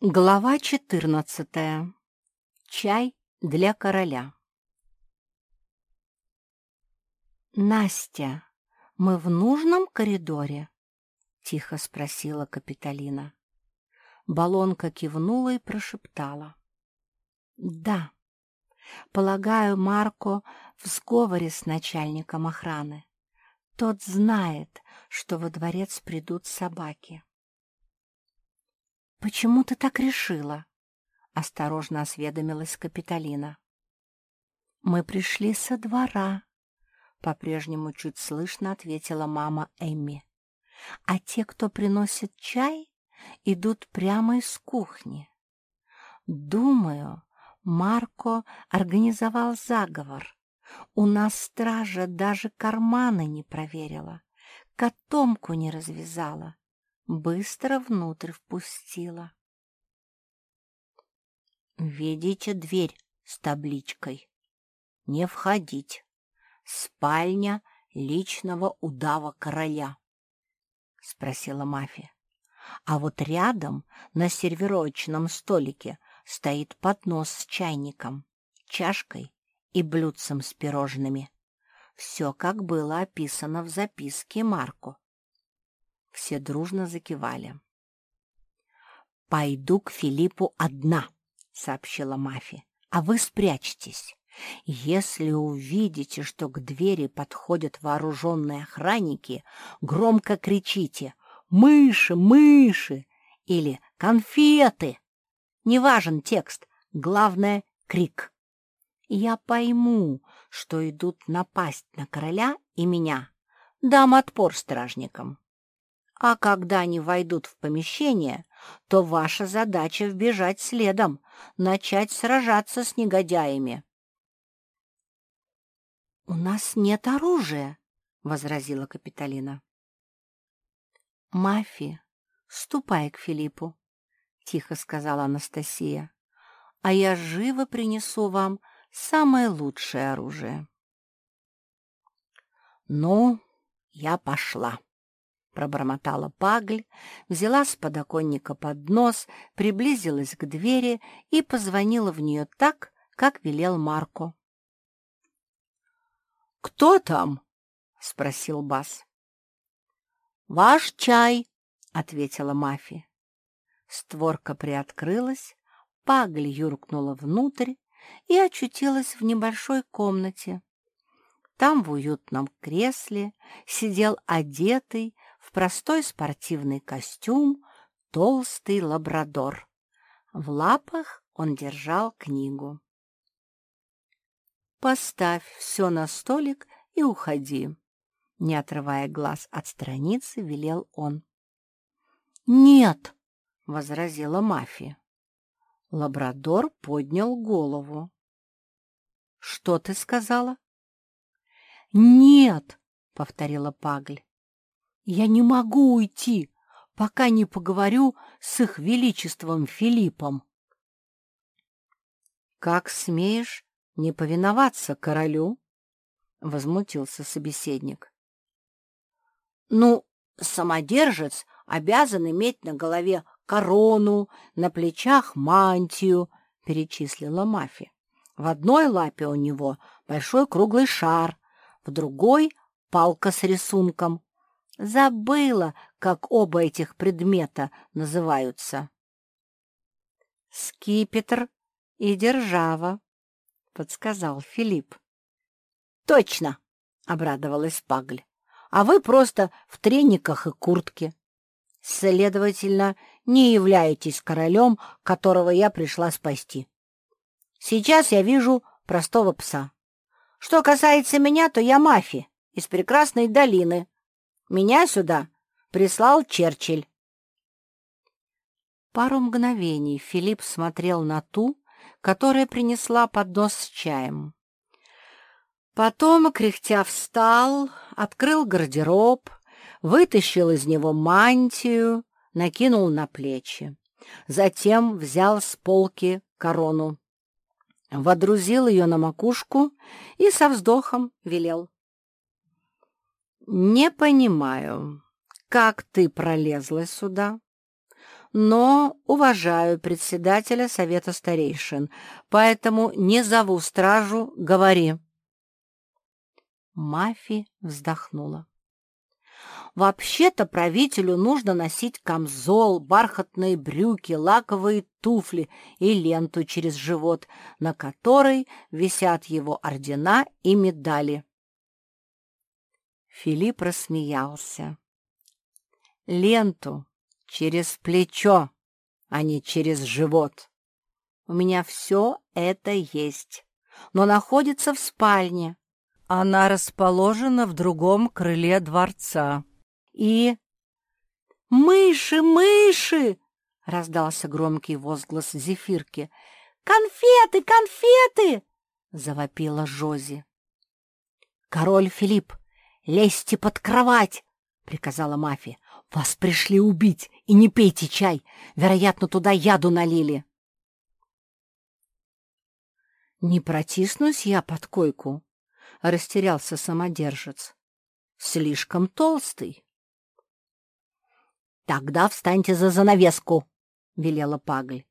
Глава 14. Чай для короля. «Настя, мы в нужном коридоре?» — тихо спросила Капитолина. Балонка кивнула и прошептала. «Да, полагаю, Марко в сговоре с начальником охраны. Тот знает, что во дворец придут собаки». «Почему ты так решила?» — осторожно осведомилась Капитолина. «Мы пришли со двора», — по-прежнему чуть слышно ответила мама Эмми. «А те, кто приносит чай, идут прямо из кухни. Думаю, Марко организовал заговор. У нас стража даже карманы не проверила, котомку не развязала быстро внутрь впустила. «Видите дверь с табличкой? Не входить. Спальня личного удава короля», — спросила мафия. «А вот рядом на сервировочном столике стоит поднос с чайником, чашкой и блюдцем с пирожными. Все, как было описано в записке Марку. Все дружно закивали. «Пойду к Филиппу одна», — сообщила Мафи, — «а вы спрячьтесь. Если увидите, что к двери подходят вооруженные охранники, громко кричите «Мыши! Мыши!» или «Конфеты!» Не важен текст, главное — крик. Я пойму, что идут напасть на короля и меня. Дам отпор стражникам. А когда они войдут в помещение, то ваша задача вбежать следом, начать сражаться с негодяями. — У нас нет оружия, — возразила Капитолина. — Мафи, ступай к Филиппу, — тихо сказала Анастасия, — а я живо принесу вам самое лучшее оружие. — Ну, я пошла пробормотала Пагль, взяла с подоконника поднос, приблизилась к двери и позвонила в нее так, как велел Марко. «Кто там?» — спросил Бас. «Ваш чай», — ответила Мафи. Створка приоткрылась, Пагль юркнула внутрь и очутилась в небольшой комнате. Там в уютном кресле сидел одетый в простой спортивный костюм толстый лабрадор. В лапах он держал книгу. «Поставь все на столик и уходи», — не отрывая глаз от страницы, велел он. «Нет!» — возразила Мафия. Лабрадор поднял голову. «Что ты сказала?» «Нет!» — повторила Пагль. Я не могу уйти, пока не поговорю с их величеством Филиппом. — Как смеешь не повиноваться королю? — возмутился собеседник. — Ну, самодержец обязан иметь на голове корону, на плечах мантию, — перечислила Мафи. В одной лапе у него большой круглый шар, в другой — палка с рисунком, Забыла, как оба этих предмета называются. «Скипетр и держава», — подсказал Филипп. «Точно!» — обрадовалась Пагль. «А вы просто в трениках и куртке. Следовательно, не являетесь королем, которого я пришла спасти. Сейчас я вижу простого пса. Что касается меня, то я мафия из прекрасной долины, меня сюда прислал Черчилль. Пару мгновений Филипп смотрел на ту, которая принесла поднос с чаем. Потом, кряхтя, встал, открыл гардероб, вытащил из него мантию, накинул на плечи. Затем взял с полки корону, водрузил ее на макушку и со вздохом велел. «Не понимаю, как ты пролезла сюда? но уважаю председателя совета старейшин, поэтому не зову стражу, говори». Мафи вздохнула. Вообще-то правителю нужно носить камзол, бархатные брюки, лаковые туфли и ленту через живот, на которой висят его ордена и медали. Филипп рассмеялся. Ленту через плечо, а не через живот. У меня все это есть, но находится в спальне. Она расположена в другом крыле дворца и... «Мыши, мыши!» — раздался громкий возглас зефирки. «Конфеты, конфеты!» — завопила Жози. «Король Филипп, лезьте под кровать!» — приказала Мафия. «Вас пришли убить, и не пейте чай. Вероятно, туда яду налили». «Не протиснусь я под койку», — растерялся самодержец. «Слишком толстый». «Тогда встаньте за занавеску», — велела Пагль.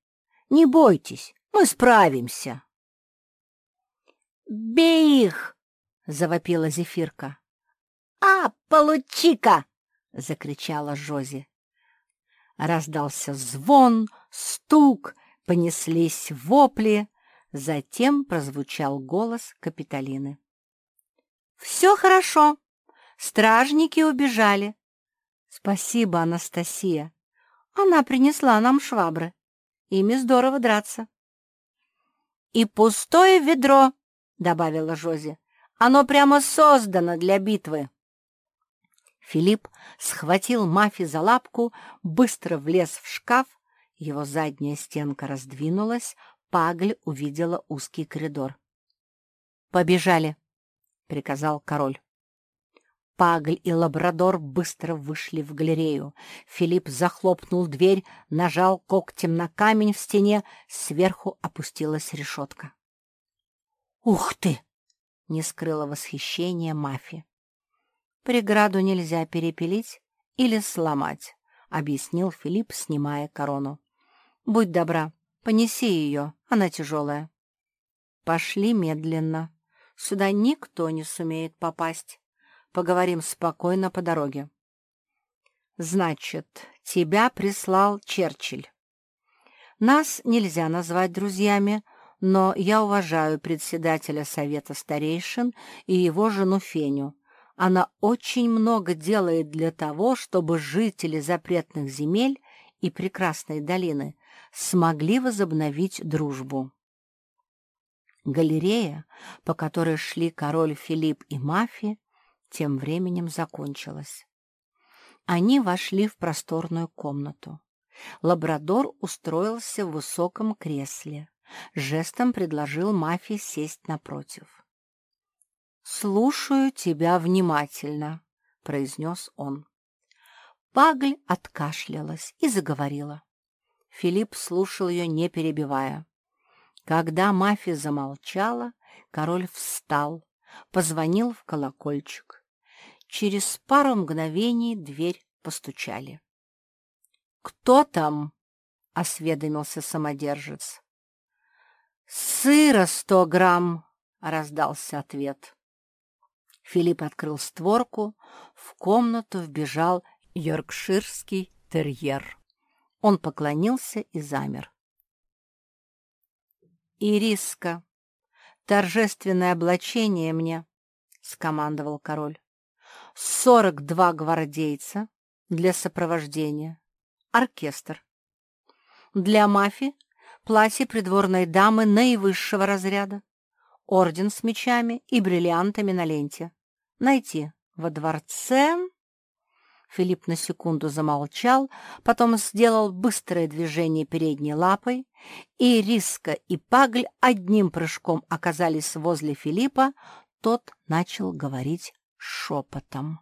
«Не бойтесь, мы справимся». «Бей их!» — завопила Зефирка. «А, получи-ка!» — закричала Жози. Раздался звон, стук, понеслись вопли, затем прозвучал голос Капитолины. «Все хорошо, стражники убежали, Спасибо, Анастасия. Она принесла нам швабры. Ими здорово драться. И пустое ведро, добавила Жози. Оно прямо создано для битвы. Филипп схватил Мафи за лапку, быстро влез в шкаф. Его задняя стенка раздвинулась, Пагль увидела узкий коридор. «Побежали!» — приказал король. Пагль и лабрадор быстро вышли в галерею. Филипп захлопнул дверь, нажал когтем на камень в стене, сверху опустилась решетка. «Ух ты!» — не скрыло восхищение Мафи. «Преграду нельзя перепилить или сломать», — объяснил Филипп, снимая корону. «Будь добра, понеси ее, она тяжелая». «Пошли медленно. Сюда никто не сумеет попасть». Поговорим спокойно по дороге. Значит, тебя прислал Черчилль. Нас нельзя назвать друзьями, но я уважаю председателя Совета Старейшин и его жену Феню. Она очень много делает для того, чтобы жители запретных земель и прекрасной долины смогли возобновить дружбу. Галерея, по которой шли король Филипп и Мафи, тем временем закончилась. Они вошли в просторную комнату. Лабрадор устроился в высоком кресле. Жестом предложил Мафи сесть напротив. «Слушаю тебя внимательно», — произнес он. Пагль откашлялась и заговорила. Филипп слушал ее, не перебивая. Когда Мафи замолчала, король встал, позвонил в колокольчик. Через пару мгновений дверь постучали. «Кто там?» — осведомился самодержец. «Сыра сто грамм!» — раздался ответ. Филипп открыл створку, в комнату вбежал йоркширский терьер. Он поклонился и замер. «Ириска, торжественное облачение мне!» — скомандовал король сорок два гвардейца для сопровождения, оркестр. Для мафи платье придворной дамы наивысшего разряда, орден с мечами и бриллиантами на ленте. Найти во дворце... Филипп на секунду замолчал, потом сделал быстрое движение передней лапой, и Риска и Пагль одним прыжком оказались возле Филиппа, тот начал говорить шепотом.